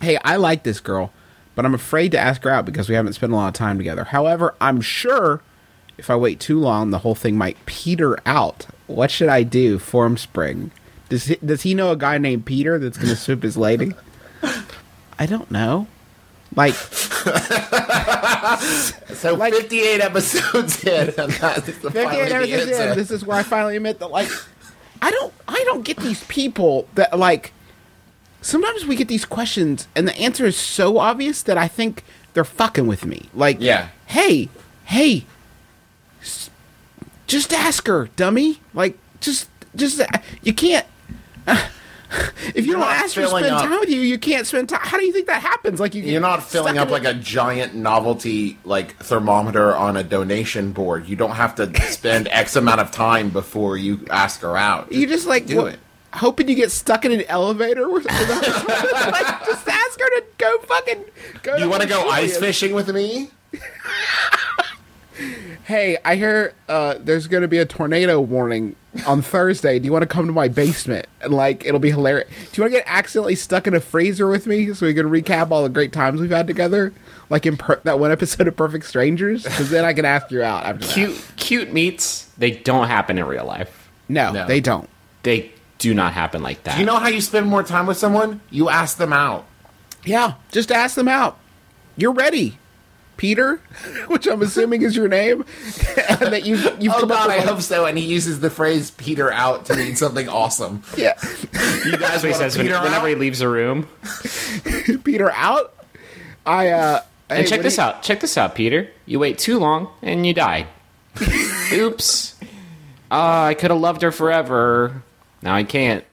hey, I like this girl, but I'm afraid to ask her out because we haven't spent a lot of time together. However, I'm sure if I wait too long, the whole thing might peter out. What should I do? Formspring. Does he, does he know a guy named Peter that's going to swoop his lady? I don't know. Like, So Like- 58 episodes in, and that is the 58 episodes in, this is where I finally admit that, like, I don't, I don't get these people that like. Sometimes we get these questions, and the answer is so obvious that I think they're fucking with me. Like, Yeah. hey, hey, s- just ask her, dummy. Like, just, just, uh, you can't. if you You're don't ask her to spend up- time with you, you can't spend time. How do you think that happens? Like, you You're not filling up like a giant novelty like thermometer on a donation board. You don't have to spend X amount of time before you ask her out. You just like do what- it. Hoping you get stuck in an elevator or something. like, just ask her to go fucking go. You want to go ice fishing with me? Hey, I hear uh, there's going to be a tornado warning on Thursday. Do you want to come to my basement? And like, it'll be hilarious. Do you want to get accidentally stuck in a freezer with me so we can recap all the great times we've had together? Like in per- that one episode of Perfect Strangers? Because then I can ask you out after that. Cute, cute meets. They don't happen in real life. No, No. they don't. They do not happen like that. Do you know how you spend more time with someone? You ask them out. Yeah, just ask them out. You're ready, Peter, which I'm assuming is your name, and that you you've Oh come up God, with I like- hope so. And he uses the phrase "Peter out" to mean something awesome. Yeah, You guys, what he says Peter whenever he leaves a room. Peter out. I uh. And check this out. Check this out, Peter. You wait too long and you die. Oops. Uh, I could have loved her forever. Now I can't.